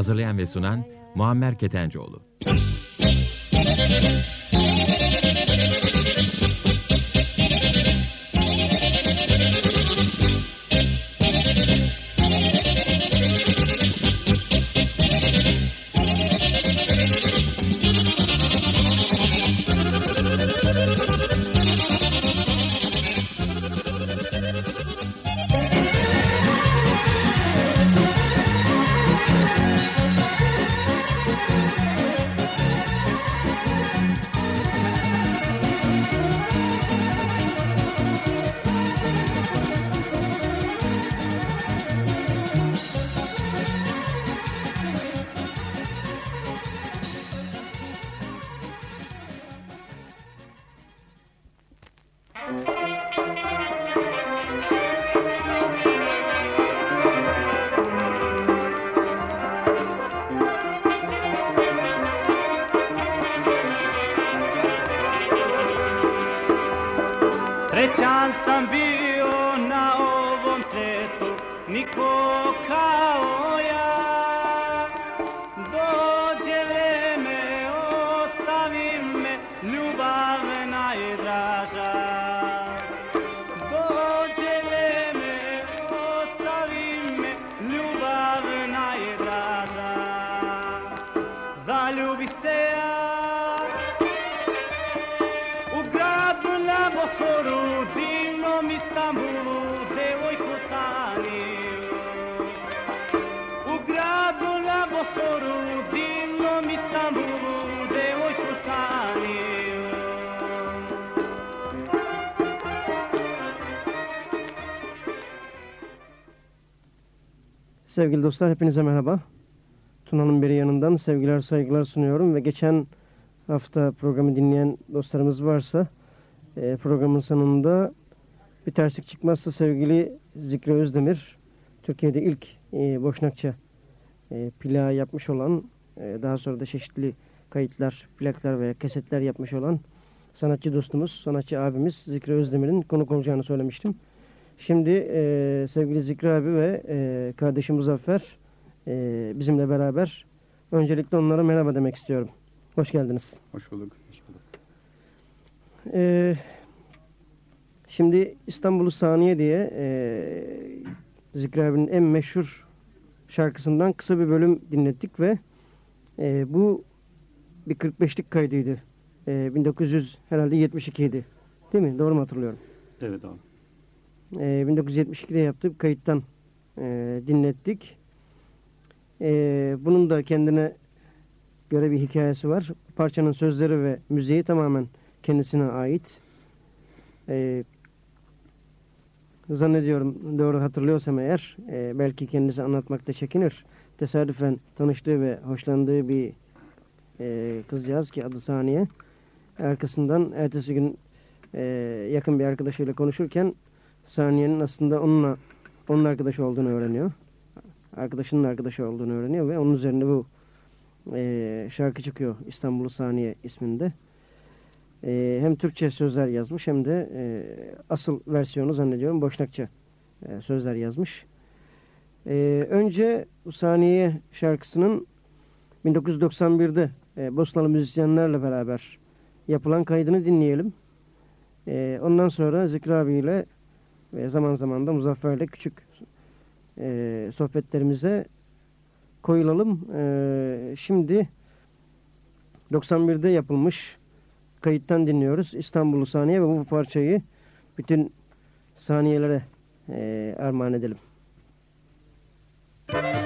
Hazırlayan ve sunan Muammer Ketencoğlu. Sevgili dostlar hepinize merhaba. Tuna'nın beri yanından sevgiler saygılar sunuyorum ve geçen hafta programı dinleyen dostlarımız varsa e, programın sonunda bir terslik çıkmazsa sevgili Zikri Özdemir Türkiye'de ilk e, Boşnakça e, plağı yapmış olan e, daha sonra da çeşitli kayıtlar, plaklar veya kesetler yapmış olan sanatçı dostumuz, sanatçı abimiz Zikri Özdemir'in konuk olacağını söylemiştim. Şimdi e, sevgili Zikri abi ve e, kardeşim Muzaffer e, bizimle beraber öncelikle onlara merhaba demek istiyorum. Hoş geldiniz. Hoş bulduk. Hoş bulduk. E, şimdi İstanbul'u Saniye diye e, Zikri abinin en meşhur şarkısından kısa bir bölüm dinlettik ve e, bu bir 45'lik kaydıydı. E, 1900 herhalde 72 idi. Değil mi? Doğru mu hatırlıyorum? Evet abi. E, 1972'de yaptığı kayıttan e, dinlettik. E, bunun da kendine göre bir hikayesi var. Parçanın sözleri ve müziği tamamen kendisine ait. E, zannediyorum doğru hatırlıyorsam eğer e, belki kendisi anlatmakta çekinir. Tesadüfen tanıştığı ve hoşlandığı bir e, kızcağız ki adı Saniye. Arkasından ertesi gün e, yakın bir arkadaşıyla konuşurken Saniye'nin aslında onunla onun arkadaşı olduğunu öğreniyor. Arkadaşının arkadaşı olduğunu öğreniyor ve onun üzerine bu e, şarkı çıkıyor İstanbul'u Saniye isminde. E, hem Türkçe sözler yazmış hem de e, asıl versiyonu zannediyorum Boşnakça e, sözler yazmış. E, önce bu Saniye şarkısının 1991'de e, Bosnalı müzisyenlerle beraber yapılan kaydını dinleyelim. E, ondan sonra Zikri abiyle ve zaman zaman da Muzaffer'le küçük e, sohbetlerimize koyulalım. E, şimdi 91'de yapılmış kayıttan dinliyoruz. İstanbul'u saniye ve bu parçayı bütün saniyelere e, armağan edelim. Srećan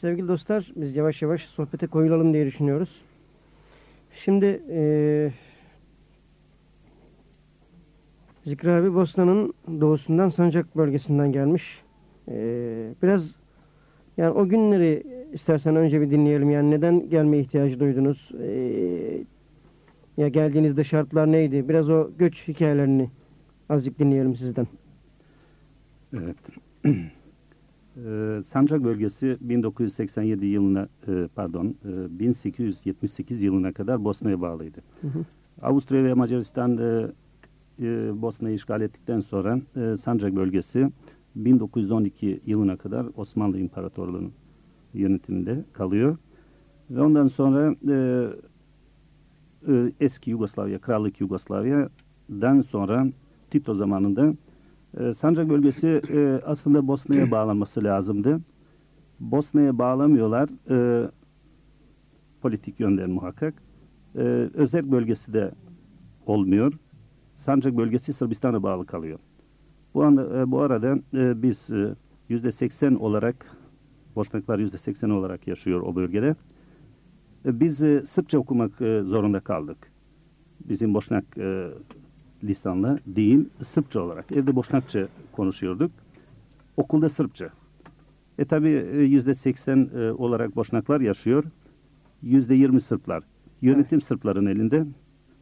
Sevgili dostlar biz yavaş yavaş sohbete koyulalım diye düşünüyoruz. Şimdi eee Zikri abi Bosna'nın doğusundan Sancak bölgesinden gelmiş. Eee, biraz yani o günleri istersen önce bir dinleyelim. Yani neden gelme ihtiyacı duydunuz? Eee, ya geldiğinizde şartlar neydi? Biraz o göç hikayelerini azıcık dinleyelim sizden. Evet. Ee, Sancak bölgesi 1987 yılına e, pardon e, 1878 yılına kadar Bosna'ya bağlıydı. Hı hı. Avusturya ve Macaristan e, e, Bosna'yı işgal ettikten sonra e, Sancak bölgesi 1912 yılına kadar Osmanlı İmparatorluğu'nun yönetiminde kalıyor. Ve ondan sonra e, e, eski Yugoslavya, Krallık Yugoslavya'dan sonra Tito zamanında e, Sancak bölgesi e, aslında Bosna'ya bağlanması lazımdı. Bosna'ya bağlamıyorlar e, politik yönden muhakkak. E, özel bölgesi de olmuyor. Sancak bölgesi Sırbistan'a bağlı kalıyor. Bu anda e, bu arada e, biz e, yüzde seksen olarak Boşnaklar yüzde seksen olarak yaşıyor o bölgede. E, biz e, Sırpça okumak e, zorunda kaldık. Bizim Boşnak e, lisanlı değil, Sırpça olarak. Evde Boşnakça konuşuyorduk. Okulda Sırpça. E tabi yüzde seksen e, olarak Boşnaklar yaşıyor. Yüzde yirmi Sırplar. Yönetim Sırpların elinde.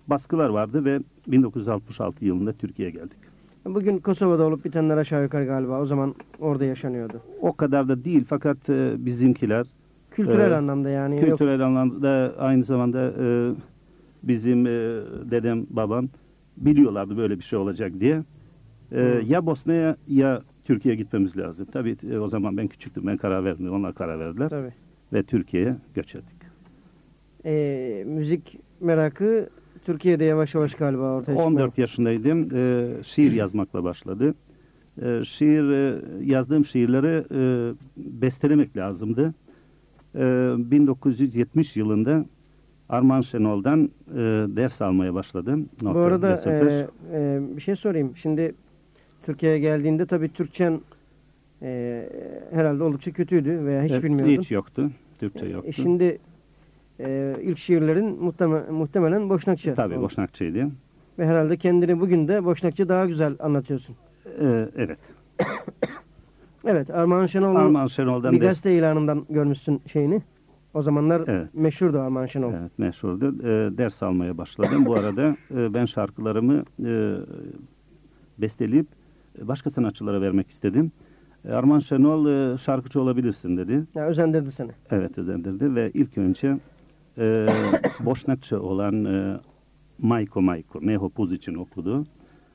Baskılar vardı ve 1966 yılında Türkiye'ye geldik. Bugün Kosova'da olup bitenler aşağı yukarı galiba o zaman orada yaşanıyordu. O kadar da değil fakat e, bizimkiler Kültürel Ee, anlamda yani. Yok. kültürel anlamda aynı zamanda e, bizim e, dedem babam biliyorlardı böyle bir şey olacak diye. E, Ya Bosna'ya ya Türkiye'ye gitmemiz lazım. Tabii e, o zaman ben küçüktüm ben karar vermedim onlar karar verdiler Tabii. ve Türkiye'ye göç ettik. Ee, müzik merakı Türkiye'de yavaş yavaş galiba ortaya çıkmaya 14 yaşındaydım. E, şiir yazmakla başladı. E, şiir e, yazdığım şiirleri e, bestelemek lazımdı. E, 1970 yılında Arman Şenol'dan e, ders almaya başladım. Bu Nokta arada Desoteş. e, e, bir şey sorayım. Şimdi Türkiye'ye geldiğinde tabii Türkçen e, herhalde oldukça kötüydü veya hiç Evet, bilmiyordun. Hiç yoktu. Türkçe E, yoktu. şimdi e, ilk şiirlerin muhtemelen, muhtemelen Boşnakça. Tabii oldu. Boşnakçıydı. Ve herhalde kendini bugün de Boşnakça daha güzel anlatıyorsun. E, evet. Evet Armağan Şenol Arman Şenol'dan bir gazete ilanından görmüşsün şeyini. O zamanlar Evet. meşhurdu Armağan Şenol. Evet meşhurdu. E, ders almaya başladım. Bu arada e, ben şarkılarımı e, besteleyip başka sanatçılara vermek istedim. E, Arman Şenol e, şarkıcı olabilirsin dedi. Ya özendirdi seni. Evet özendirdi ve ilk önce e, Boşnakça olan e, Majko Majko, Meho Puz için okudu.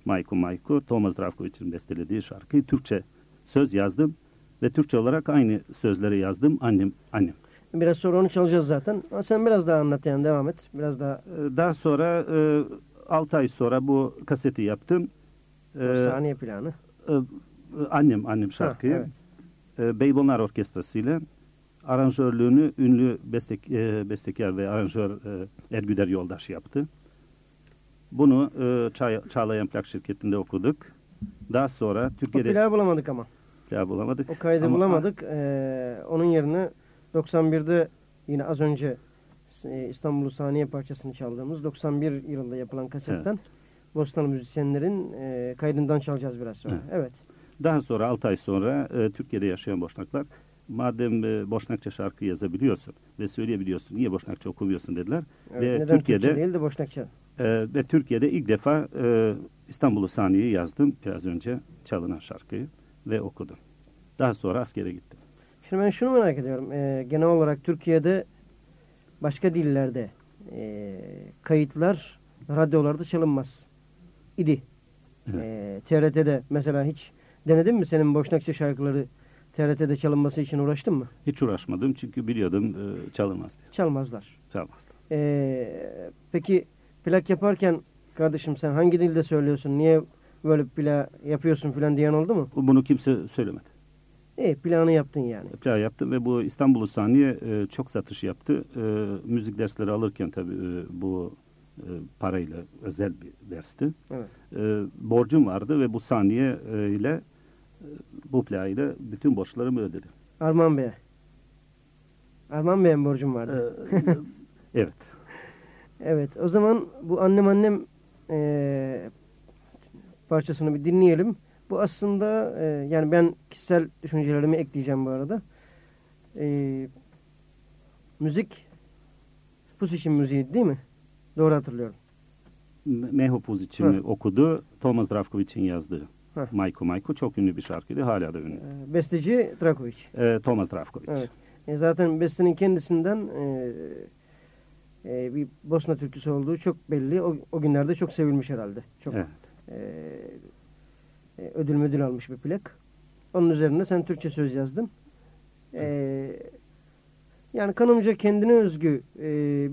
Majko Majko, Tomas Zdravković'in bestelediği şarkıyı Türkçe söz yazdım. Ve Türkçe olarak aynı sözleri yazdım. Annem, annem. Biraz sonra onu çalacağız zaten. Ama sen biraz daha anlat yani devam et. Biraz daha Ee, Daha sonra e, 6 ay sonra bu kaseti yaptım. Ee, saniye planı. e, annem annem şarkıyı. evet. e, Beybonlar Orkestrası ile aranjörlüğünü ünlü bestek, e, bestekar ve aranjör e, Ergüder Yoldaş yaptı. Bunu e, Çağ- Çağlayan Plak şirketinde okuduk. Daha sonra O Türkiye'de plağı bulamadık ama. plak bulamadık. O kaydı Ama- bulamadık. Ee, onun yerine 91'de yine az önce e, İstanbul'u Saniye parçasını çaldığımız 91 yılında yapılan kasetten Bostanlı müzisyenlerin e, kaydından çalacağız biraz sonra. Evet. Evet. Daha sonra 6 ay sonra e, Türkiye'de yaşayan Boşnaklar madem e, Boşnakça şarkı yazabiliyorsun ve söyleyebiliyorsun niye Boşnakça okumuyorsun dediler. Evet, Ve neden Türkiye'de- Türkçe değil de Boşnakça? E, ve Türkiye'de ilk defa e, İstanbul'u Saniye'yi yazdım biraz önce çalınan şarkıyı ve okudum. Daha sonra askere gittim. Şimdi ben şunu merak ediyorum. Ee, genel olarak Türkiye'de başka dillerde e, kayıtlar radyolarda çalınmaz idi. Evet. Ee, TRT'de mesela hiç denedin mi senin Boşnakça şarkıları TRT'de çalınması için uğraştın mı? Hiç uğraşmadım çünkü biliyordum e, çalınmaz diye. Çalmazlar. Çalmaz. Ee, peki plak yaparken kardeşim sen hangi dilde söylüyorsun? Niye böyle plak yapıyorsun filan diyen oldu mu? Bunu kimse söylemedi. İyi planı yaptın yani. Plak yaptım ve bu İstanbul'u Saniye e, çok satış yaptı. E, müzik dersleri alırken tabii e, bu e, parayla özel bir dersti. Evet. E, borcum vardı ve bu Saniye e, ile bu playda bütün borçlarımı ödedim. Arman Bey'e. Arman Bey'e borcum vardı? Ee, evet. Evet o zaman bu annem annem eee, parçasını bir dinleyelim. Bu aslında eee, yani ben kişisel düşüncelerimi ekleyeceğim bu arada. Eee, müzik Pusiş'in müziği değil mi? Doğru hatırlıyorum. Meho Puzic'in okudu. Thomas Dravkovic'in yazdığı. Heh. Mayko Mayko çok ünlü bir şarkıydı. Hala da ünlü. Eee, besteci Drakovic. Ee, Thomas Dravkovic. Evet. E, zaten bestenin kendisinden eee, eee, bir Bosna türküsü olduğu çok belli. O, o günlerde çok sevilmiş herhalde. Çok Evet. eee, e, ödül müdül almış bir plak. Onun üzerine sen Türkçe söz yazdın. Eee, yani kanımca kendine özgü eee,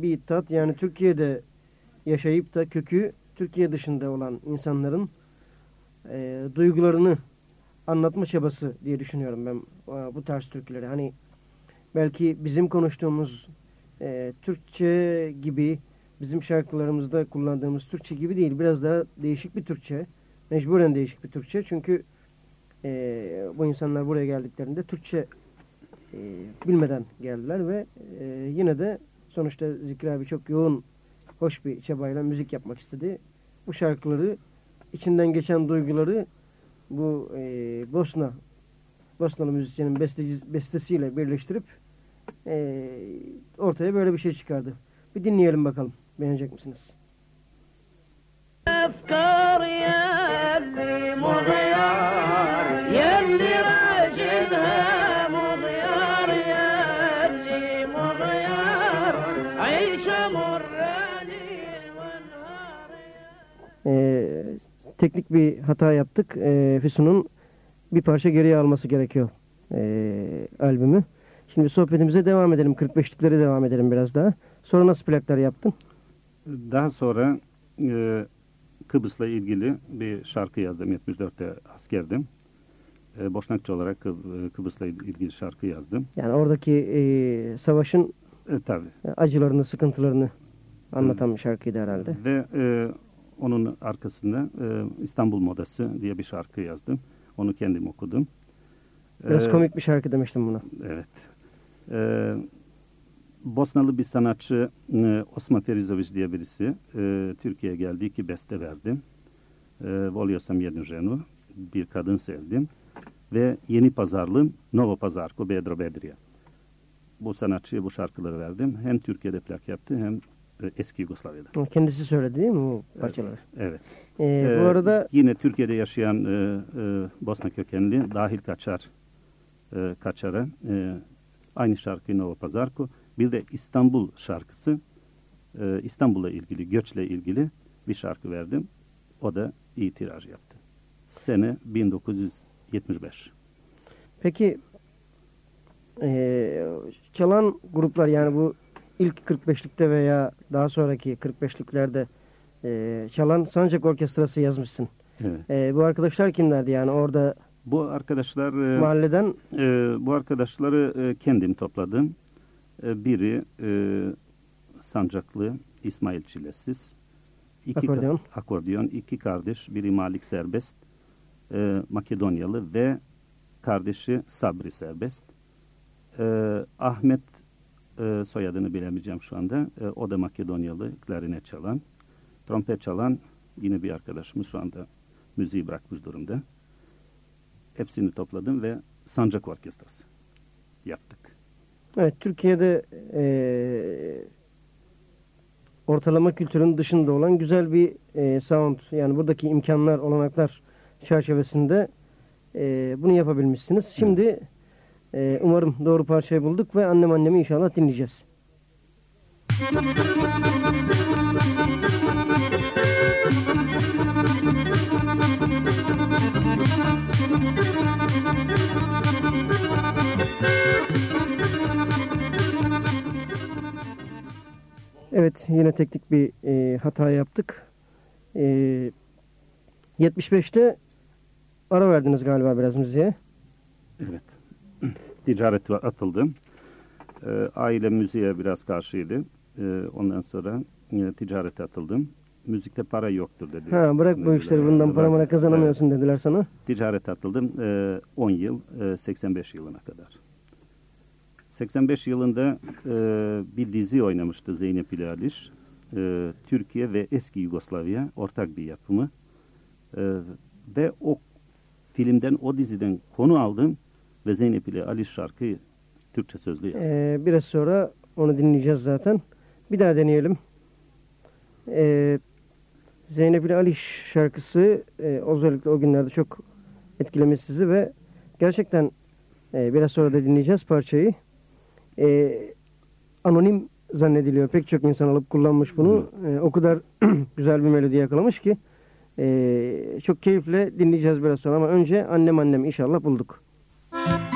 bir iddiat. Yani Türkiye'de yaşayıp da kökü Türkiye dışında olan insanların eee, duygularını anlatma çabası diye düşünüyorum ben e, bu tarz türküleri. Hani belki bizim konuştuğumuz eee, Türkçe gibi bizim şarkılarımızda kullandığımız Türkçe gibi değil. Biraz daha değişik bir Türkçe mecburen değişik bir Türkçe. Çünkü e, bu insanlar buraya geldiklerinde Türkçe e, bilmeden geldiler ve e, yine de sonuçta Zikri abi çok yoğun, hoş bir çabayla müzik yapmak istedi. Bu şarkıları, içinden geçen duyguları bu e, Bosna, Bosnalı müzisyenin besteci, bestesiyle birleştirip e, ortaya böyle bir şey çıkardı. Bir dinleyelim bakalım. Beğenecek misiniz? Let's go. مغيار يلي راجلها مغيار يلي مغيار عيشة مراني والنهار Ee, teknik bir hata yaptık. Ee, Füsun'un bir parça geriye alması gerekiyor ee, albümü. Şimdi sohbetimize devam edelim. 45'liklere devam edelim biraz daha. Sonra nasıl plaklar yaptın? Daha sonra e, Kıbrıs'la ilgili bir şarkı yazdım. 74'te askerdim. E, Boşnakça olarak Kıb- e, Kıbrıs'la ilgili şarkı yazdım. Yani oradaki ee, savaşın E, tabii. acılarını, sıkıntılarını anlatan bir şarkıydı herhalde. Ve e, onun arkasında e, İstanbul Modası diye bir şarkı yazdım. Onu kendim okudum. Biraz E, komik bir şarkı demiştim buna. Evet. Ee, Bosnalı bir sanatçı e, Osman Ferizović diye birisi e, Türkiye'ye geldi. iki beste verdim. E, Volio sam jednu ženu. Bir kadın sevdim. Ve yeni pazarlığım Novo Pazarko Bedro Bedriye. Bu sanatçıya bu şarkıları verdim. Hem Türkiye'de plak yaptı hem e, eski Yugoslavya'da. Kendisi söyledi değil mi bu parçaları? Evet. Ee, Ee, bu arada yine Türkiye'de yaşayan e, e, Bosna kökenli Dahil Kaçar e, Kaçar'a e, aynı şarkıyı Nova Pazarko bir de İstanbul şarkısı e, İstanbul'la ilgili göçle ilgili bir şarkı verdim. O da iyi tiraj yaptı. Sene 1975. Peki eee, çalan gruplar yani bu ilk 45'likte veya daha sonraki 45'liklerde eee, çalan Sancak Orkestrası yazmışsın. Evet. Eee, bu arkadaşlar kimlerdi yani orada Bu arkadaşlar e, mahalleden e, bu arkadaşları e, kendim topladım. E, biri e, Sancaklı İsmail Çilesiz. İki ka- Akordeon. akordeon. iki kardeş. Biri Malik Serbest. e, Makedonyalı ve kardeşi Sabri Serbest. E, Ahmet e, soyadını bilemeyeceğim şu anda. E, o da Makedonyalı klarinet çalan. Trompet çalan yine bir arkadaşımız şu anda müziği bırakmış durumda. Hepsini topladım ve Sancak Orkestrası yaptık. Evet Türkiye'de eee, ortalama kültürün dışında olan güzel bir eee, sound yani buradaki imkanlar olanaklar çerçevesinde eee, bunu yapabilmişsiniz. Şimdi eee, umarım doğru parçayı bulduk ve annem annemi inşallah dinleyeceğiz. Evet yine teknik bir e, hata yaptık. E, 75'te ara verdiniz galiba biraz müziğe. Evet. Ticaret atıldım. E, aile müziğe biraz karşıydı. E, ondan sonra e, ticarete atıldım. müzikte para yoktur dedi. Ha bırak bu işleri bundan para mara kazanamıyorsun dediler sana. Evet, ticaret atıldım e, 10 yıl e, 85 yılına kadar. 85 yılında e, bir dizi oynamıştı Zeynep ile Aliş. E, Türkiye ve eski Yugoslavya ortak bir yapımı. E, ve o filmden, o diziden konu aldım ve Zeynep ile Aliş şarkıyı Türkçe sözlü yazdım. Ee, biraz sonra onu dinleyeceğiz zaten. Bir daha deneyelim. Ee, Zeynep ile Ali şarkısı e, özellikle o günlerde çok etkilemiş sizi ve gerçekten e, biraz sonra da dinleyeceğiz parçayı. E, anonim zannediliyor. Pek çok insan alıp kullanmış bunu. E, o kadar güzel bir melodi yakalamış ki e, çok keyifle dinleyeceğiz biraz sonra ama önce annem annem inşallah bulduk. Bu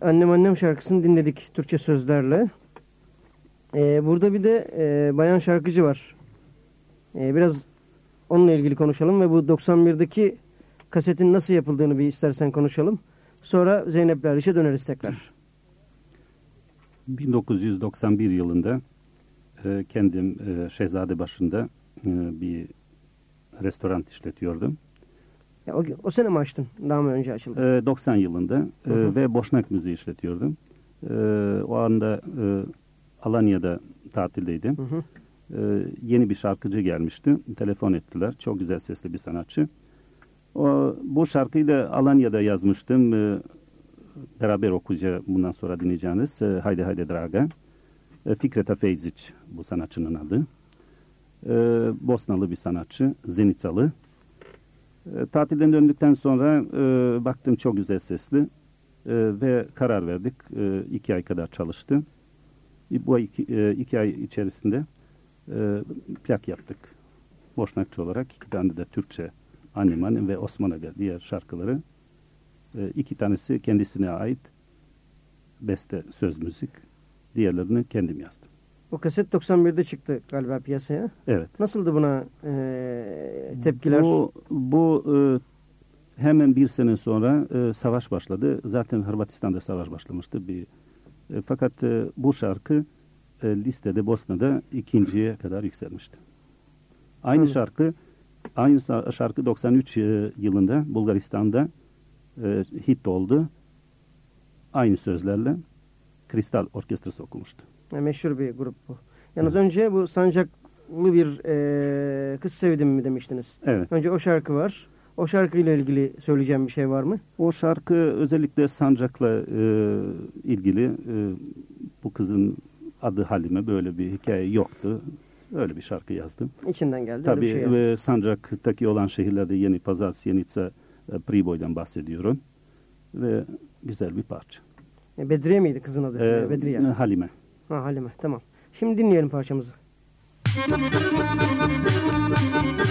Annem Annem şarkısını dinledik Türkçe sözlerle. Ee, burada bir de e, bayan şarkıcı var. Ee, biraz onunla ilgili konuşalım ve bu 91'deki kasetin nasıl yapıldığını bir istersen konuşalım. Sonra Zeynep Laliş'e döneriz tekrar. 1991 yılında e, kendim e, Şehzadebaşı'nda e, bir restoran işletiyordum. Ya, o, o sene mi açtın? Daha mı önce açıldı? E, 90 yılında e, ve Boşnak Müziği işletiyordum. E, o anda e, Alanya'da tatildeydim. Hı hı. E, yeni bir şarkıcı gelmişti. Telefon ettiler. Çok güzel sesli bir sanatçı. O, bu şarkıyı da Alanya'da yazmıştım. E, beraber okuyacağız bundan sonra dinleyeceğiniz. E, Haydi Haydi Draga. E, Fikret Feyzic bu sanatçının adı. E, Bosnalı bir sanatçı. Zenitsalı. E, tatilden döndükten sonra e, baktım çok güzel sesli. E, ve karar verdik. E, iki ay kadar çalıştı. Bu iki, e, iki ay içerisinde e, plak yaptık. Boşnakça olarak iki tane de Türkçe Anneman ve Osman Aga diğer şarkıları. E, iki tanesi kendisine ait beste söz müzik. Diğerlerini kendim yazdım. Bu kaset 91'de çıktı galiba piyasaya. Evet. Nasıldı buna e, tepkiler? Bu, bu e, hemen bir sene sonra e, savaş başladı. Zaten Hırvatistan'da savaş başlamıştı. Bir, e, fakat e, bu şarkı e, listede Bosna'da ikinciye kadar yükselmişti. Aynı Hı. şarkı aynı şarkı 93 e, yılında Bulgaristan'da e, hit oldu. Aynı sözlerle Kristal Orkestrası okumuştu. Ya meşhur bir grup bu. Yalnız önce bu sancaklı bir e, kız sevdim mi demiştiniz. Evet. Önce o şarkı var. O şarkıyla ilgili söyleyeceğim bir şey var mı? O şarkı özellikle Sancak'la e, ilgili e, bu kızın adı Halime böyle bir hikaye yoktu. Öyle bir şarkı yazdım. İçinden geldi. öyle Tabii bir şey ve Sancak'taki olan şehirlerde Yeni Pazar, Sjenica, e, Priboy'dan bahsediyorum. Ve güzel bir parça. E, Bedriye miydi kızın adı? E, E, Bedriye. Halime. Ha Halime tamam. Şimdi dinleyelim parçamızı. Volim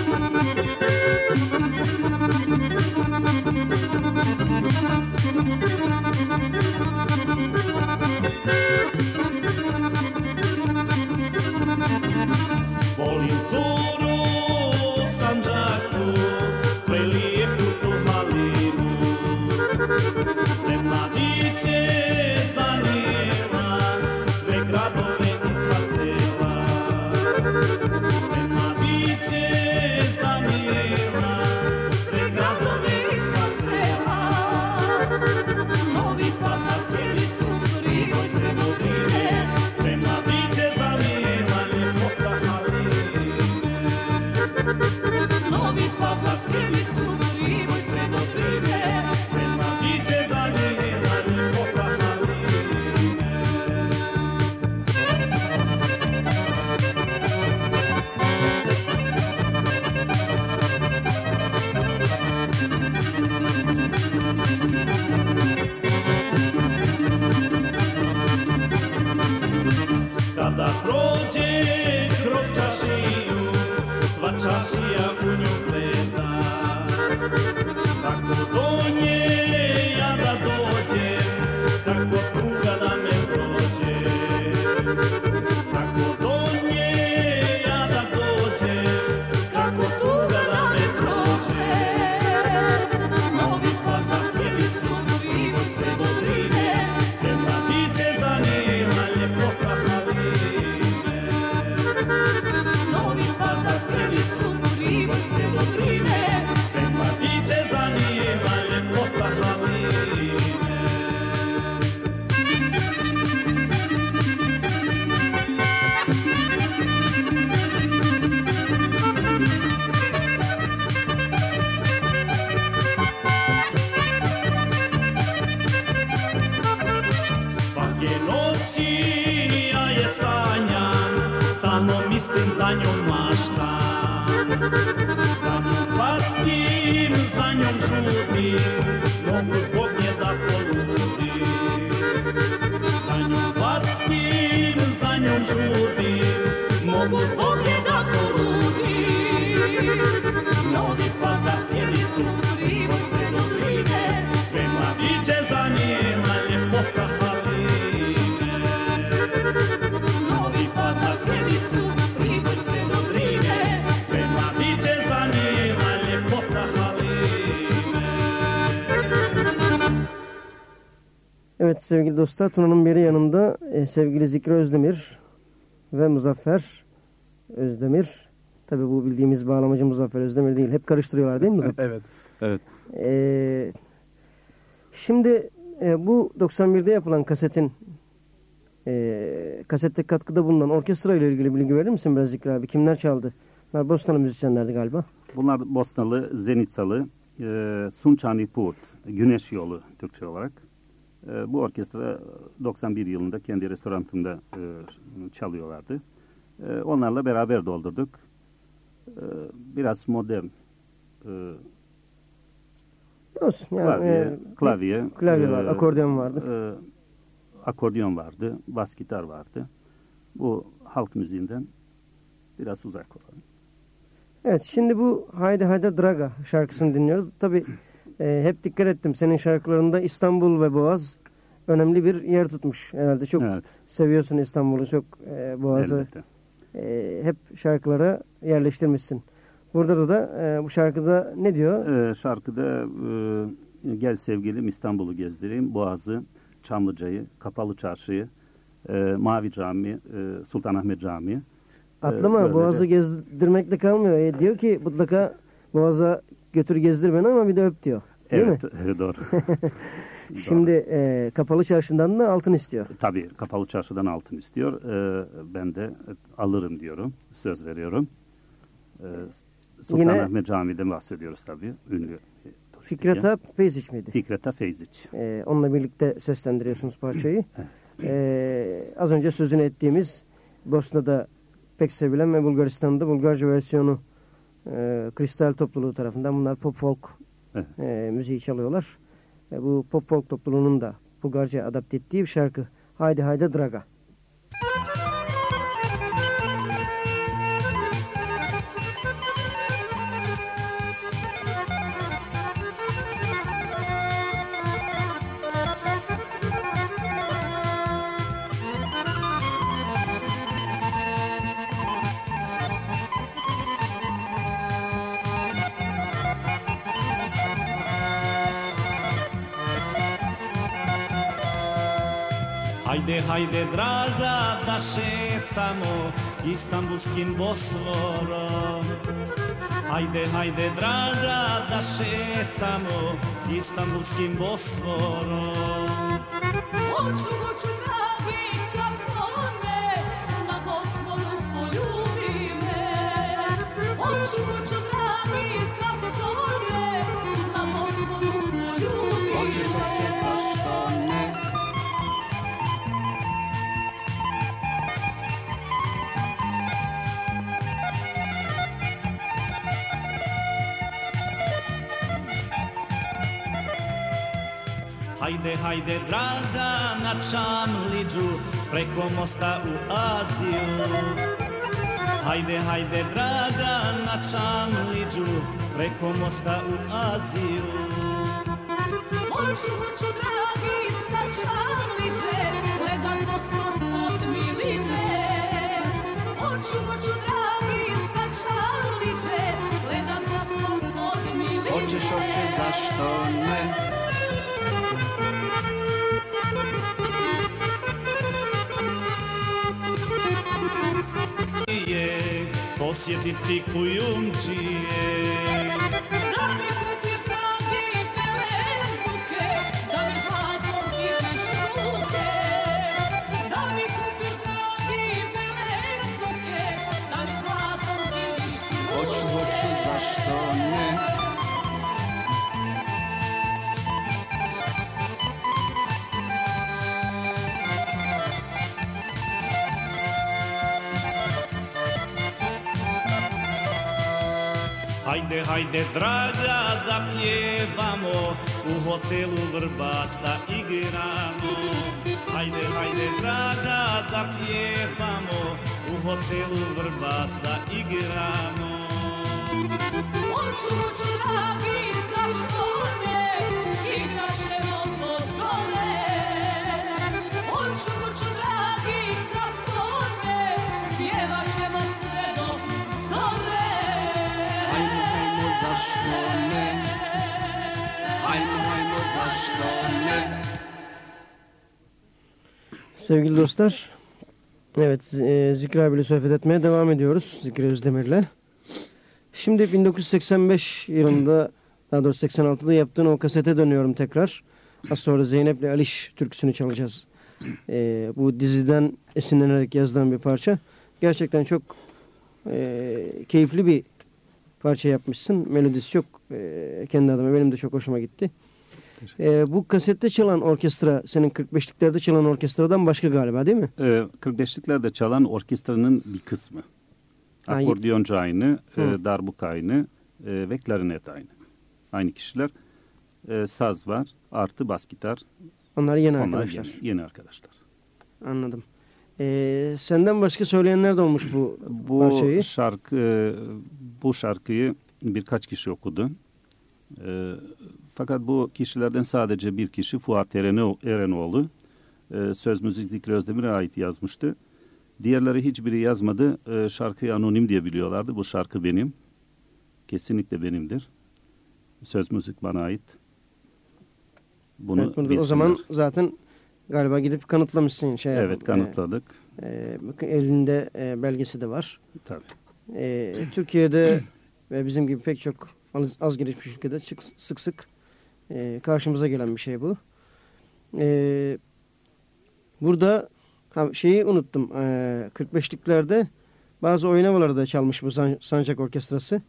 Maria to Preta. за нем лашта, за нем платим, за нем шутим, Evet sevgili dostlar Tuna'nın biri yanında e, sevgili Zikri Özdemir ve Muzaffer Özdemir. Tabi bu bildiğimiz bağlamacı Muzaffer Özdemir değil. Hep karıştırıyorlar değil mi Muzaffer? Evet. Evet. Ee, şimdi e, bu 91'de yapılan kasetin e, kasette katkıda bulunan orkestra ile ilgili bilgi verir misin biraz Zikri abi? Kimler çaldı? Bunlar Bosnalı müzisyenlerdi galiba. Bunlar Bosnalı, Zenitsalı, e, Sunçani Put, Güneş Yolu Türkçe olarak. E, bu orkestra 91 yılında kendi restoranında e, çalıyorlardı. E, onlarla beraber doldurduk. E, biraz modern e, Olsun. Yani, klavye, e, klavye, klavye var, e, akordeon vardı. e, akordeon vardı, bas gitar vardı. Bu halk müziğinden biraz uzak olan. Evet şimdi bu Haydi Haydi Draga şarkısını dinliyoruz. Tabi hep dikkat ettim senin şarkılarında İstanbul ve Boğaz önemli bir yer tutmuş. Herhalde çok Evet, seviyorsun İstanbul'u çok e, Boğaz'ı elbette. e, hep şarkılara yerleştirmişsin. Burada da e, bu şarkıda ne diyor? Ee, şarkıda e, Gel Sevgilim İstanbul'u gezdireyim, Boğaz'ı, Çamlıca'yı, Kapalı Çarşı'yı, e, Mavi Cami, e, Sultanahmet Camii. Atlama böylece- Boğaz'ı gezdirmekle kalmıyor. E, diyor ki mutlaka Boğaz'a götür gezdir beni ama bir de öp diyor. Değil evet, mi? doğru. Şimdi e, kapalı çarşından da altın istiyor. Tabii Kapalı Çarşı'dan altın istiyor. Ee, ben de alırım diyorum, söz veriyorum. Ee, Sultanahmet Camii'den bahsediyoruz tabii. Ünlü e. Fikrata Peyziç miydi? Fikreta Feyziç. E, onunla birlikte seslendiriyorsunuz parçayı. E, az önce sözünü ettiğimiz Bosna'da pek sevilen ve Bulgaristan'da Bulgarca versiyonu e, Kristal topluluğu tarafından bunlar pop folk Evet. e, müziği çalıyorlar. E, bu pop folk topluluğunun da Bulgarca adapte ettiği bir şarkı. Haydi haydi Draga. Hajde, draga, da šetamo Istanbulskim Bosforom. Hajde, hajde, draga, da šetamo Istanbulskim Bosforom. Hoću, hoću, dragi, kako ne, na Bosforu poljubi me. Hoću, hoću, dragi, kako ne, Hajde, hajde, draga, na Čamliđu, preko mosta u Aziju. Hajde, hajde, draga, na Čamliđu, preko mosta u Aziju. Hoću, hoću, dragi, sa Čamliće, gledat Bosfor od miline. Hoću, hoću, dragi, sa Čamliće, gledat Bosfor od miline. Hoćeš, hoćeš, zašto ne? Posjetiti kujumčije. Da mi Гайде, гайде, драga, zapniewamo u hotelu Wrbasta i Granu. Hajde, hajde, draga, zapniewamo u hotelu Wrbasta i Granu. Oczu, oczu, zašto nie igrasz Sevgili dostlar, evet e, Zikri abiyle sohbet etmeye devam ediyoruz Zikri Özdemir'le. Şimdi 1985 yılında, daha doğrusu 86'da yaptığın o kasete dönüyorum tekrar. Az sonra Zeynep'le Aliş türküsünü çalacağız. E, bu diziden esinlenerek yazılan bir parça. Gerçekten çok e, keyifli bir parça yapmışsın. Melodisi çok e, kendi adıma benim de çok hoşuma gitti. E, bu kasette çalan orkestra senin 45'liklerde çalan orkestradan başka galiba değil mi? Ee, 45'liklerde çalan orkestranın bir kısmı. Akordiyoncu aynı, e, Hı. darbuka aynı e, ve klarinet aynı. Aynı kişiler. E, saz var, artı bas gitar. Onlar yeni Onlar arkadaşlar. Yeni, yeni arkadaşlar. Anladım. E, senden başka söyleyenler de olmuş bu, Bu parçayı. şarkı e, bu şarkıyı birkaç kişi okudu. E, fakat bu kişilerden sadece bir kişi Fuat Ereno, Erenoğlu e, söz müzik Zikri Özdemir'e ait yazmıştı. Diğerleri hiçbiri yazmadı. E, şarkıyı anonim diye biliyorlardı. Bu şarkı benim. Kesinlikle benimdir. Söz müzik bana ait. Bunu Evet, bunu o zaman zaten galiba gidip kanıtlamışsın. Şey, evet kanıtladık. E, e, elinde e, belgesi de var. Tabii. E, Türkiye'de ve bizim gibi pek çok az, az gelişmiş ülkede çık, sık sık e, karşımıza gelen bir şey bu. E, burada ha, şeyi unuttum. E, 45'liklerde bazı oyun havaları da çalmış bu San- Sancak Orkestrası.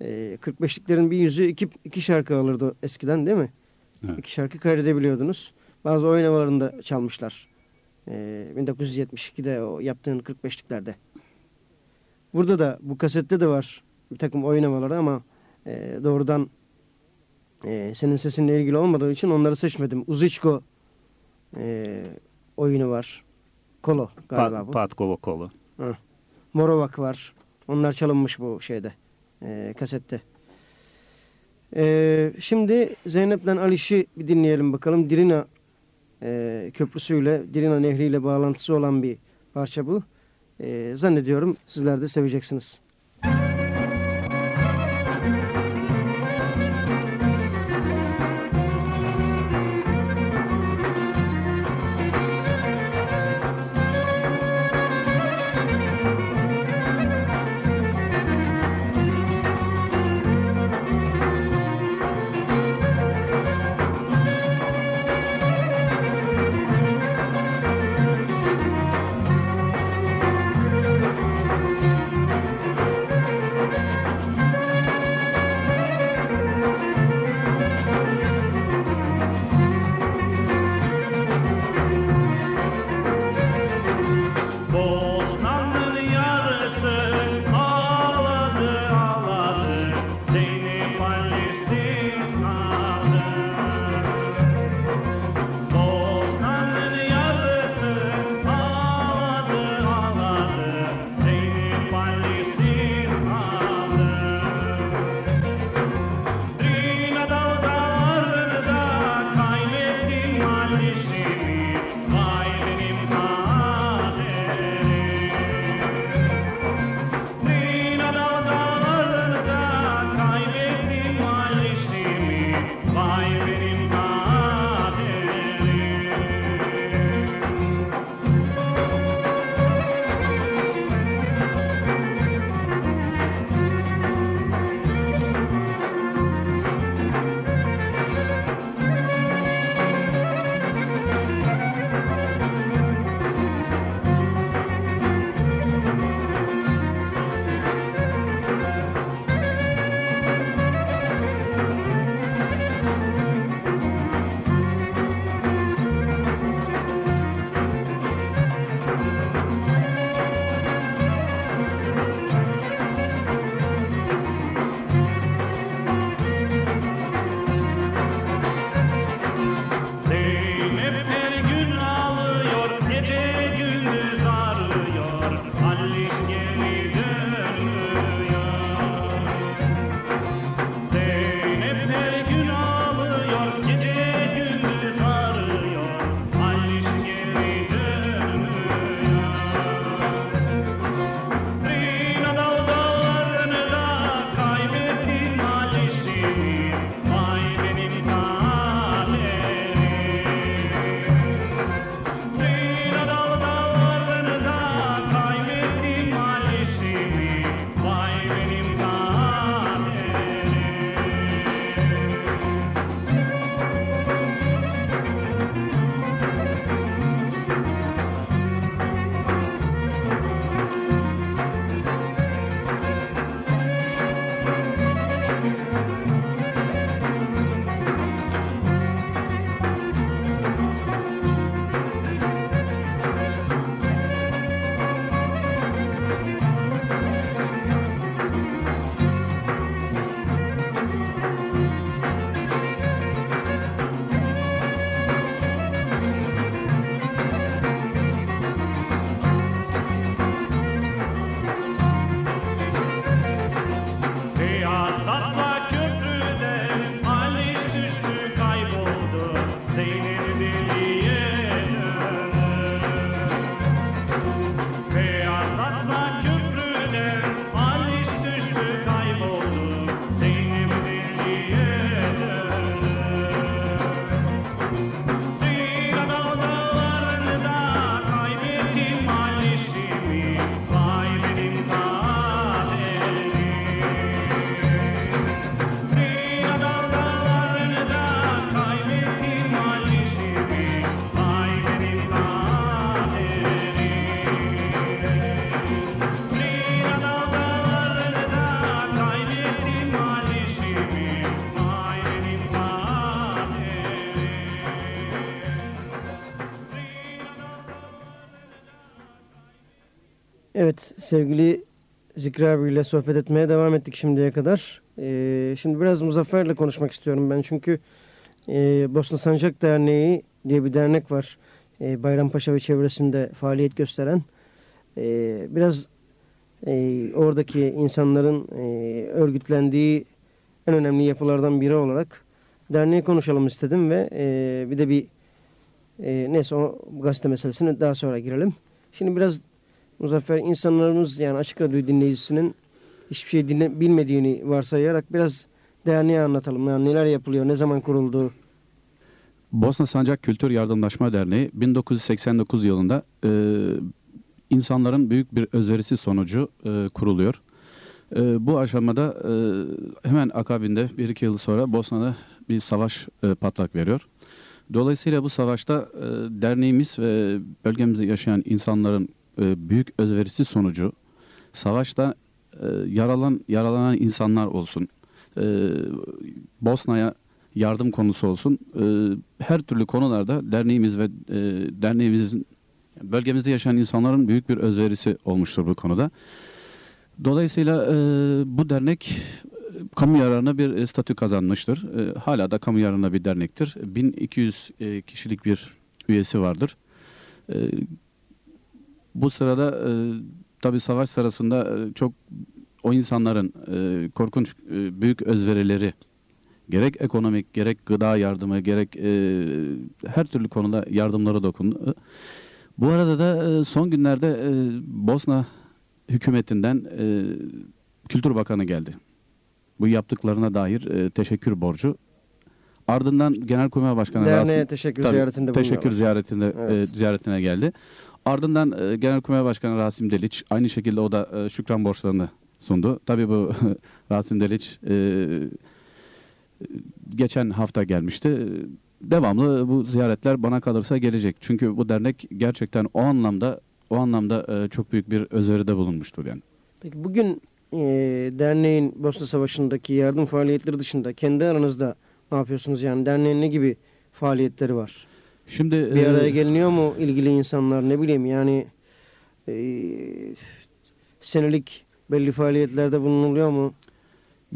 E, 45'liklerin bir yüzü iki, iki şarkı alırdı eskiden değil mi? Evet. İki şarkı kaydedebiliyordunuz. Bazı oyun havalarında çalmışlar. E, 1972'de o yaptığın 45'liklerde. Burada da bu kasette de var bir takım oyun havaları ama e, doğrudan e, senin sesinle ilgili olmadığı için onları seçmedim. Uziçko e, oyunu var. Kolo galiba Pat, bu. Patkova kolu. Morovak var. Onlar çalınmış bu şeyde e, kasette. E, şimdi Zeynep'le Aliş'i bir dinleyelim bakalım. Dirina e, köprüsüyle, Dirina nehriyle bağlantısı olan bir parça bu. E, zannediyorum sizler de seveceksiniz. Sevgili Zikri abiyle sohbet etmeye devam ettik şimdiye kadar. Ee, şimdi biraz Muzaffer'le konuşmak istiyorum ben çünkü e, Bosna Sancak Derneği diye bir dernek var. E, Bayrampaşa ve çevresinde faaliyet gösteren. E, biraz e, oradaki insanların e, örgütlendiği en önemli yapılardan biri olarak derneği konuşalım istedim ve e, bir de bir e, neyse o gazete meselesine daha sonra girelim. Şimdi biraz Muzaffer insanlarımız yani açık radyo dinleyicisinin hiçbir şey dinle, bilmediğini varsayarak biraz derneği anlatalım. Yani neler yapılıyor, ne zaman kuruldu? Bosna Sancak Kültür Yardımlaşma Derneği 1989 yılında e, insanların büyük bir özverisi sonucu e, kuruluyor. E, bu aşamada e, hemen akabinde bir iki yıl sonra Bosna'da bir savaş e, patlak veriyor. Dolayısıyla bu savaşta e, derneğimiz ve bölgemizde yaşayan insanların e, büyük özverisi sonucu savaşta e, yaralan yaralanan insanlar olsun, e, Bosna'ya yardım konusu olsun, e, her türlü konularda derneğimiz ve e, derneğimizin bölgemizde yaşayan insanların büyük bir özverisi olmuştur bu konuda. Dolayısıyla e, bu dernek e, kamu yararına bir e, statü kazanmıştır. E, hala da kamu yararına bir dernektir. 1200 e, kişilik bir üyesi vardır. E, bu sırada e, tabi savaş sırasında e, çok o insanların e, korkunç e, büyük özverileri gerek ekonomik gerek gıda yardımı gerek e, her türlü konuda yardımları dokundu. Bu arada da e, son günlerde e, Bosna hükümetinden e, Kültür Bakanı geldi. Bu yaptıklarına dair e, teşekkür borcu. Ardından Genelkurmay Başkanı Derneğe Rasim- teşekkür Tabii, ziyaretinde teşekkür ziyaretinde Evet. e, ziyaretine geldi. Ardından e, Genelkurmay Başkanı Rasim Deliç aynı şekilde o da e, şükran borçlarını sundu. Tabii bu Rasim Deliç e, geçen hafta gelmişti. Devamlı bu ziyaretler bana kalırsa gelecek. Çünkü bu dernek gerçekten o anlamda o anlamda e, çok büyük bir özveride bulunmuştur yani. Peki bugün e, derneğin Bosna Savaşı'ndaki yardım faaliyetleri dışında kendi aranızda ne yapıyorsunuz? Yani derneğin ne gibi faaliyetleri var? Şimdi Bir e, araya geliniyor mu ilgili insanlar ne bileyim yani e, senelik belli faaliyetlerde bulunuluyor mu?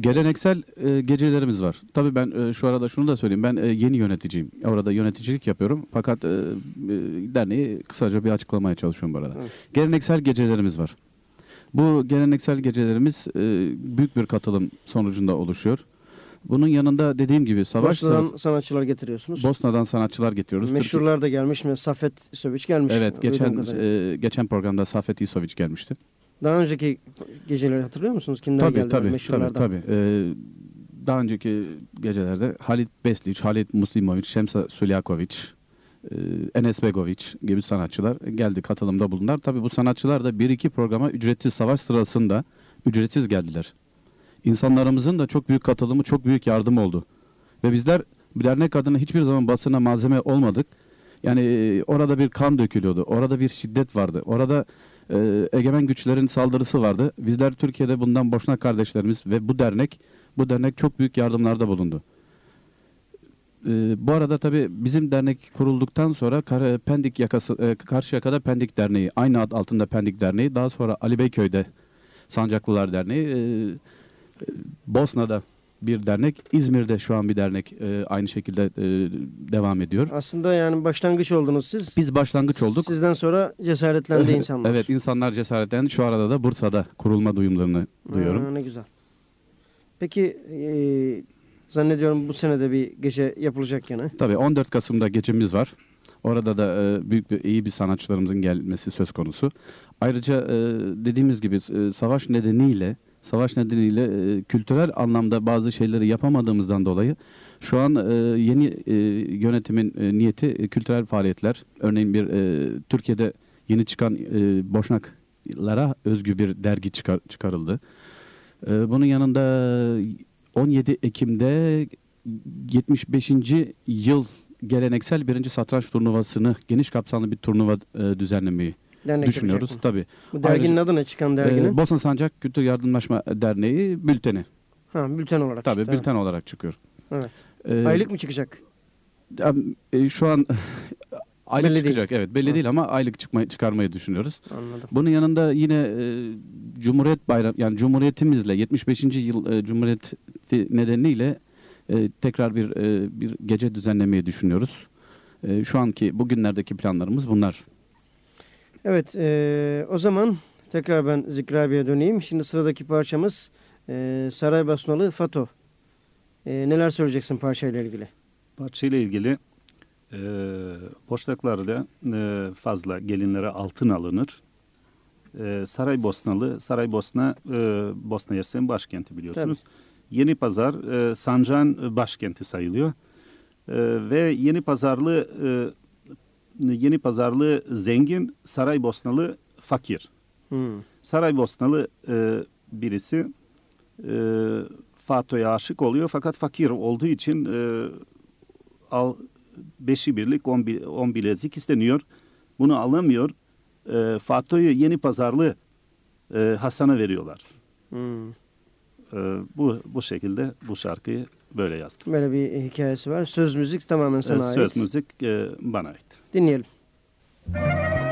Geleneksel e, gecelerimiz var. Tabii ben e, şu arada şunu da söyleyeyim. Ben e, yeni yöneticiyim. Orada yöneticilik yapıyorum. Fakat e, e, derneği kısaca bir açıklamaya çalışıyorum bu arada. Evet. Geleneksel gecelerimiz var. Bu geleneksel gecelerimiz e, büyük bir katılım sonucunda oluşuyor. Bunun yanında dediğim gibi savaş Bosna'dan sırası- sanatçılar getiriyorsunuz. Bosna'dan sanatçılar getiriyoruz. Meşhurlar da gelmiş mi? Safet Söviç gelmiş. Evet, geçen e, geçen programda Safet İsoviç gelmişti. Daha önceki geceleri hatırlıyor musunuz? Kimler Tabii geldi? tabii tabii Meşhurlardan. tabii. Ee, daha önceki gecelerde Halit Besliç, Halit Muslimovic, Şemsa Suljaković, e, Enes Begoviç gibi sanatçılar geldi katılımda bulundular. Tabii bu sanatçılar da bir iki programa ücretsiz savaş sırasında ücretsiz geldiler. İnsanlarımızın da çok büyük katılımı, çok büyük yardım oldu. Ve bizler dernek adına hiçbir zaman basına malzeme olmadık. Yani e, orada bir kan dökülüyordu. Orada bir şiddet vardı. Orada e, egemen güçlerin saldırısı vardı. Bizler Türkiye'de bundan boşuna kardeşlerimiz ve bu dernek bu dernek çok büyük yardımlarda bulundu. E, bu arada tabii bizim dernek kurulduktan sonra Kar- Pendik yakası e, Karşıyaka'da Pendik Derneği aynı ad altında Pendik Derneği daha sonra Ali Beyköy'de Sancaklılar Derneği e, Bosna'da bir dernek İzmir'de şu an bir dernek e, aynı şekilde e, devam ediyor. Aslında yani başlangıç oldunuz siz. Biz başlangıç olduk. Sizden sonra cesaretlendi insanlar. Evet insanlar cesaretlendi. Şu arada da Bursa'da kurulma duyumlarını duyuyorum. Ha, ne güzel. Peki e, zannediyorum bu senede bir gece yapılacak yine. Tabii 14 Kasım'da gecemiz var. Orada da e, büyük bir iyi bir sanatçılarımızın gelmesi söz konusu. Ayrıca e, dediğimiz gibi e, savaş nedeniyle savaş nedeniyle e, kültürel anlamda bazı şeyleri yapamadığımızdan dolayı şu an e, yeni e, yönetimin e, niyeti e, kültürel faaliyetler. Örneğin bir e, Türkiye'de yeni çıkan e, Boşnaklara özgü bir dergi çıkar, çıkarıldı. E, bunun yanında 17 Ekim'de 75. yıl geleneksel birinci satranç turnuvasını geniş kapsamlı bir turnuva e, düzenlemeyi Dernek düşünüyoruz. Tabii. Bu derginin Ayrıca- adı ne çıkan derginin? Ee, Bosna Sancak Kültür Yardımlaşma Derneği bülteni. ha, bülten olarak Tabii çıktı. bülten olarak çıkıyor. Evet. Ee, Aylık mı çıkacak? e, şu an aylık Belli değil. çıkacak. Evet belli Ha. değil ama aylık çıkmayı çıkarmayı düşünüyoruz. Anladım. Bunun yanında yine e, Cumhuriyet Bayram yani Cumhuriyetimizle 75. yıl e, Cumhuriyeti nedeniyle e, tekrar bir e, bir gece düzenlemeyi düşünüyoruz. E, şu anki bugünlerdeki planlarımız bunlar. Evet, e, o zaman tekrar ben Zikri abiye döneyim. Şimdi sıradaki parçamız e, Saraybosnalı Fato. E, neler söyleyeceksin parçayla ilgili? Parçayla ilgili e, boşluklarda e, fazla gelinlere altın alınır. E, Saraybosnalı, Saraybosna e, Bosna Hersek'in başkenti biliyorsunuz. Yeni Pazar e, Sancan başkenti sayılıyor. E, ve Yeni Pazarlı e, Yeni Pazarlı zengin, Saraybosnalı fakir. Hmm. Saraybosnalı e, birisi e, Fato'ya aşık oluyor fakat fakir olduğu için e, al beşi birlik on, on bilezik isteniyor. Bunu alamıyor. E, Fato'yu yeni pazarlı e, Hasan'a veriyorlar. Hmm. E, bu bu şekilde bu şarkıyı böyle yazdım. Böyle bir hikayesi var. Söz müzik tamamen E, sana ait. söz müzik e, bana ait. Dinleyelim. Güzel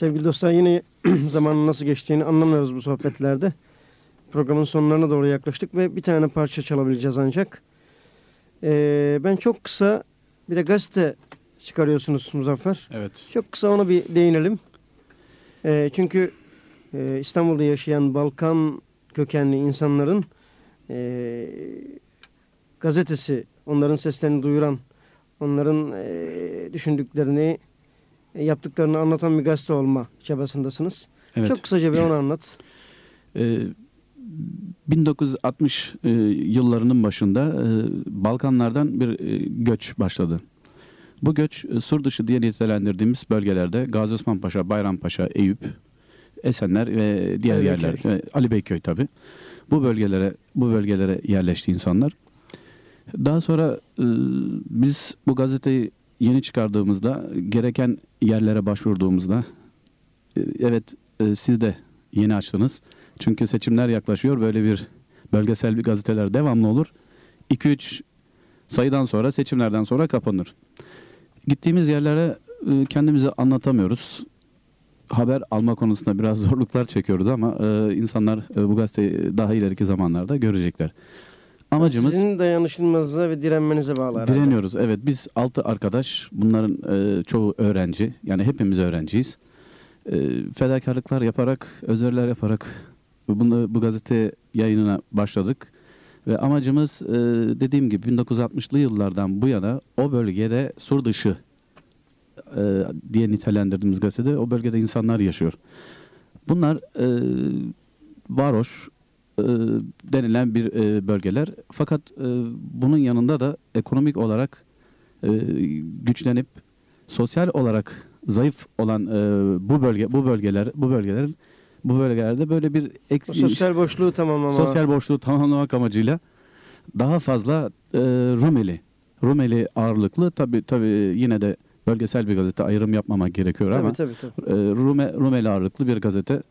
Sevgili dostlar yine zamanın nasıl geçtiğini anlamıyoruz bu sohbetlerde. Programın sonlarına doğru yaklaştık ve bir tane parça çalabileceğiz ancak. Ee, ben çok kısa bir de gazete çıkarıyorsunuz Muzaffer. Evet. Çok kısa ona bir değinelim. Ee, çünkü e, İstanbul'da yaşayan Balkan kökenli insanların e, gazetesi, onların seslerini duyuran, onların e, düşündüklerini, yaptıklarını anlatan bir gazete olma çabasındasınız. Evet. Çok kısaca bir onu anlat. Ee, 1960 e, yıllarının başında e, Balkanlardan bir e, göç başladı. Bu göç e, sur dışı diye nitelendirdiğimiz bölgelerde Gazi Osman Paşa, Bayrampaşa, Eyüp, Esenler ve diğer Ali yerler, Beyköy. ve Ali Beyköy tabi. Bu bölgelere bu bölgelere yerleşti insanlar. Daha sonra e, biz bu gazeteyi yeni çıkardığımızda gereken yerlere başvurduğumuzda e, evet e, siz de yeni açtınız. Çünkü seçimler yaklaşıyor. Böyle bir bölgesel bir gazeteler devamlı olur. 2-3 sayıdan sonra seçimlerden sonra kapanır. Gittiğimiz yerlere e, kendimizi anlatamıyoruz. Haber alma konusunda biraz zorluklar çekiyoruz ama insanlar bu gazeteyi daha ileriki zamanlarda görecekler. Amacımız Sizin dayanışılmanıza ve direnmenize bağlı herhalde. Direniyoruz. Evet biz altı arkadaş bunların e, çoğu öğrenci yani hepimiz öğrenciyiz. E, fedakarlıklar yaparak, özverler yaparak bunu, bu gazete yayınına başladık. Ve amacımız e, dediğim gibi 1960'lı yıllardan bu yana o bölgede sur dışı e, diye nitelendirdiğimiz gazetede o bölgede insanlar yaşıyor. Bunlar e, varoş denilen bir e, bölgeler. Fakat e, bunun yanında da ekonomik olarak e, güçlenip sosyal olarak zayıf olan e, bu bölge bu bölgeler bu bölgelerin bu bölgelerde böyle bir O ek, sosyal boşluğu tamamlama. sosyal boşluğu tamamlamak amacıyla daha fazla e, Rumeli Rumeli ağırlıklı tabi tabi yine de bölgesel bir gazete ayrım yapmamak gerekiyor Tabii ama tabii tabii. e, Rume, Rumeli ağırlıklı bir gazete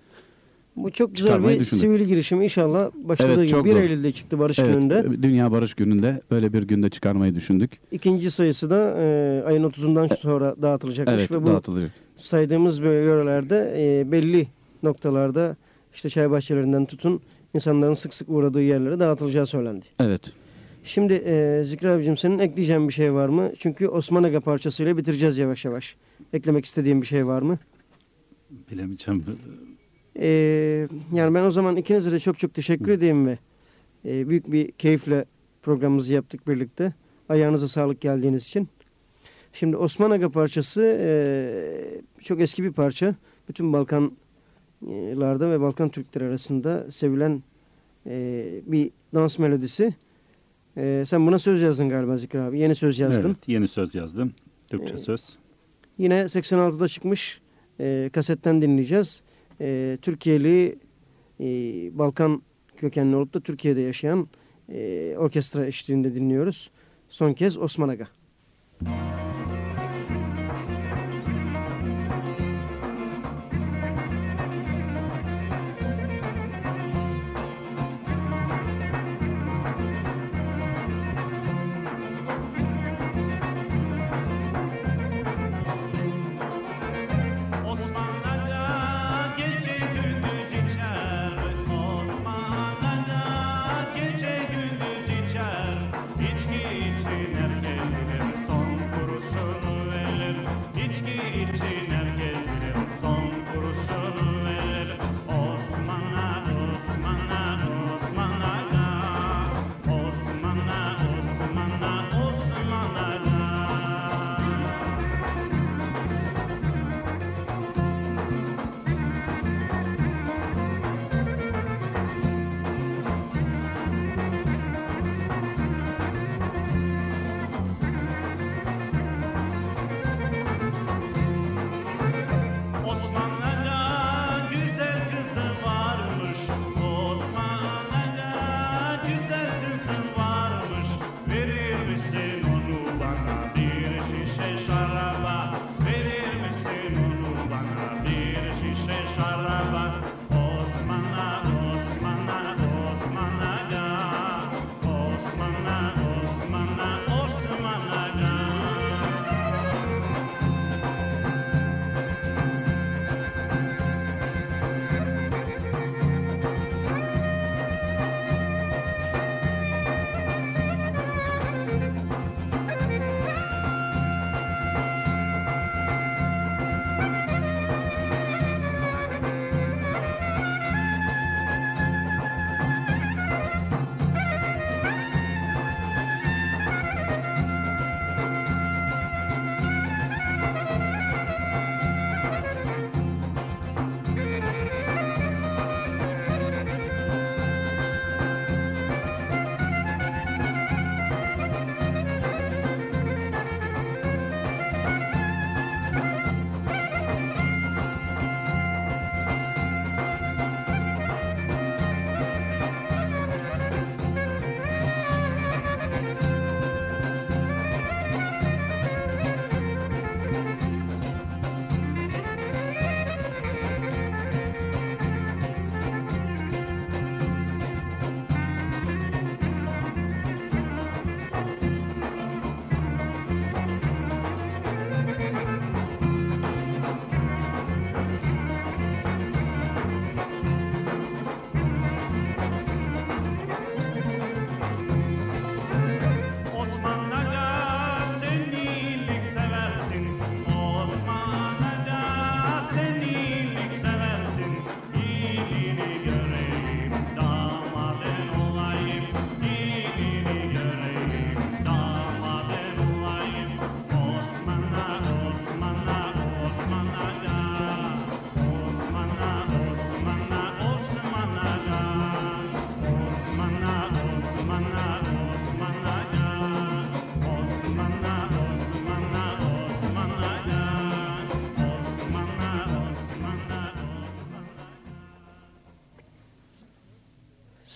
Bu çok güzel bir düşündük. sivil girişim. İnşallah başladığı Evet, gibi çok 1 zor. Eylül'de çıktı Barış Evet, Günü'nde. Dünya Barış Günü'nde böyle bir günde çıkarmayı düşündük. İkinci sayısı da e, ayın 30'undan sonra dağıtılacakmış Evet, ve bu dağıtılacak. saydığımız böyle yörelerde e, belli noktalarda işte çay bahçelerinden tutun insanların sık sık uğradığı yerlere dağıtılacağı söylendi. Evet. Şimdi e, Zikri abicim senin ekleyeceğin bir şey var mı? Çünkü Osman Aga parçasıyla bitireceğiz yavaş yavaş. Eklemek istediğin bir şey var mı? Bilemeyeceğim. E, yani ben o zaman ikinize de çok çok teşekkür edeyim ve e, büyük bir keyifle programımızı yaptık birlikte. Ayağınıza sağlık geldiğiniz için. Şimdi Osman Aga parçası e, çok eski bir parça. Bütün Balkanlarda ve Balkan Türkleri arasında sevilen e, bir dans melodisi. E, sen buna söz yazdın galiba Zikri abi. Yeni söz yazdın. Evet, yeni söz yazdım. Türkçe Ee, söz. Yine 86'da çıkmış e, kasetten dinleyeceğiz. E, Türkiye'li e, Balkan kökenli olup da Türkiye'de yaşayan e, orkestra eşliğinde dinliyoruz. Son kez Osman Aga.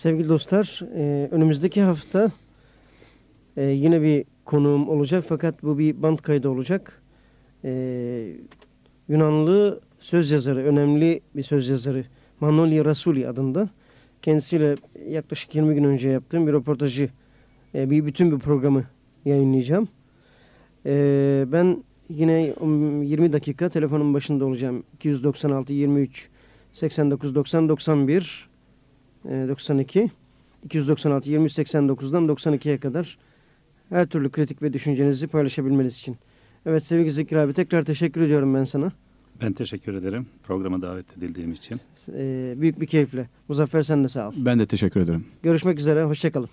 Sevgili dostlar, e, önümüzdeki hafta e, yine bir konuğum olacak fakat bu bir band kaydı olacak. E, Yunanlı söz yazarı, önemli bir söz yazarı Manoli Rasuli adında. Kendisiyle yaklaşık 20 gün önce yaptığım bir röportajı, bir bütün bir programı yayınlayacağım. Ben yine 20 dakika telefonun başında olacağım. 296 23 89 90 91 e, 92 296 23 89'dan 92'ye kadar her türlü kritik ve düşüncenizi paylaşabilmeniz için. Evet sevgili Zikri abi tekrar teşekkür ediyorum ben sana. Ben teşekkür ederim programa davet edildiğim için. E, büyük bir keyifle. Muzaffer sen de sağ ol. Ben de teşekkür ederim. Görüşmek üzere. Hoşçakalın.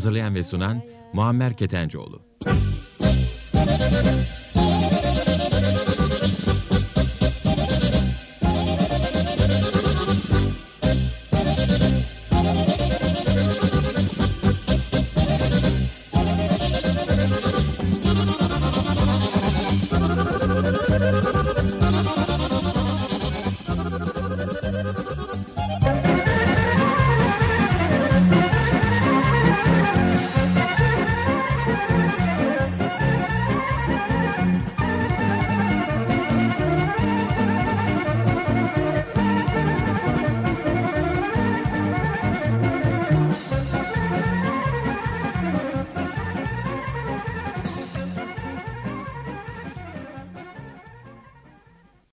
Hazırlayan ve sunan Muammer Ketencoğlu.